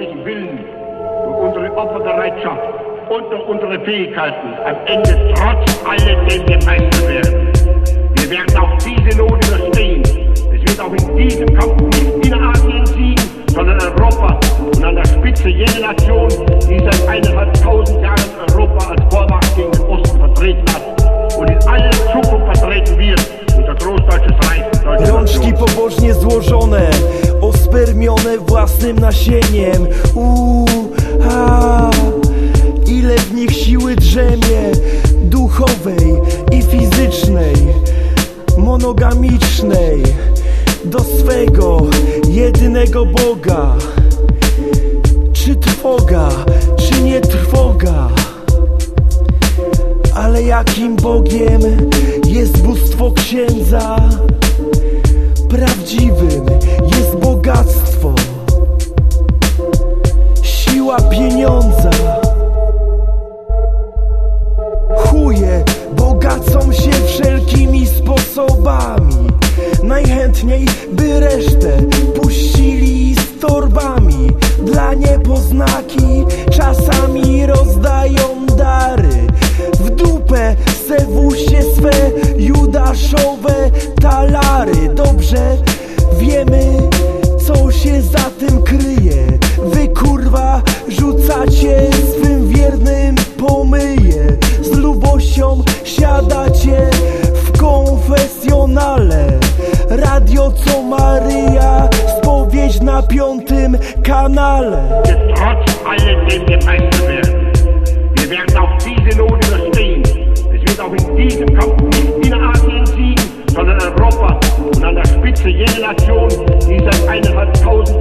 unabänderlichen Willen, durch unsere Opferbereitschaft und durch unsere Fähigkeiten am Ende trotz alledem gemeistert werden. Wir werden auch diese Not überstehen. Es wird auch in diesem Kampf nicht in Asien siegen, sondern Europa und an der Spitze jene Nation, die seit eineinhalbtausend Jahren Europa als Vormacht gegen den Osten vertreten hat und in aller Zukunft vertreten wird, unser großdeutsches Reich. Rączki pobożnie złożone, ospermione własnym nasieniem. Uuu, a, ile w nich siły drzemie, duchowej i fizycznej, monogamicznej, do swego jedynego Boga. Czy trwoga, czy nie trwoga? Ale jakim Bogiem jest bóstwo księdza? Prawdziwym sposobami. Najchętniej by resztę puścili z torbami. Dla niepoznaki Radio co Maryja, spowiedź na piątym kanale. Wir werden auch diese Not überstehen. Es wird auch in diesem Kampf nicht in Asien siegen, sondern Europa und an der Spitze jene Nation, die seit eineinhalbtausend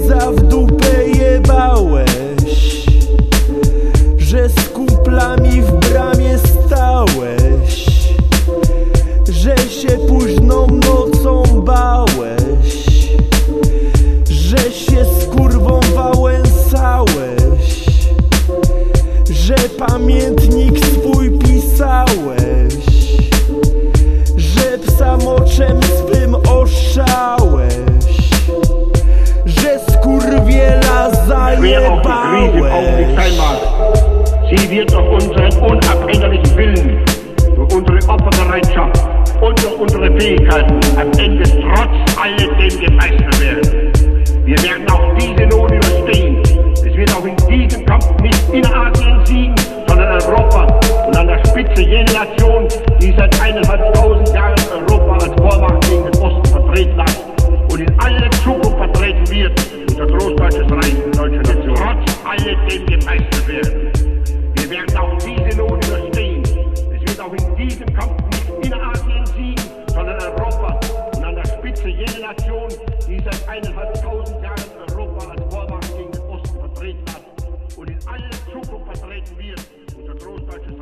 księdza w dupę jebałeś Że z kumplami w unabhängigen Willen, durch unsere Opferbereitschaft und durch unsere Fähigkeiten am Ende trotz alledem gemeistert werden. Wir werden auch diese Not überstehen. Es wird auch in diesem Kampf nicht in Asien siegen, sondern Europa und an der Spitze jene Nation, die seit eineinhalbtausend Jahren Europa als Vormacht gegen den Osten vertreten hat und in aller Zukunft vertreten wird, unser großdeutsches Reich, die deutsche Nation, trotz alledem gemeistert werden werden auch diese Not überstehen. Es wird auch in diesem Kampf nicht Innerasien siegen, sondern Europa. Und an der Spitze jede Nation, die seit eineinhalbtausend Jahren Europa als Vorwand gegen den Osten vertreten hat. Und in aller Zukunft vertreten wird, unser großdeutsches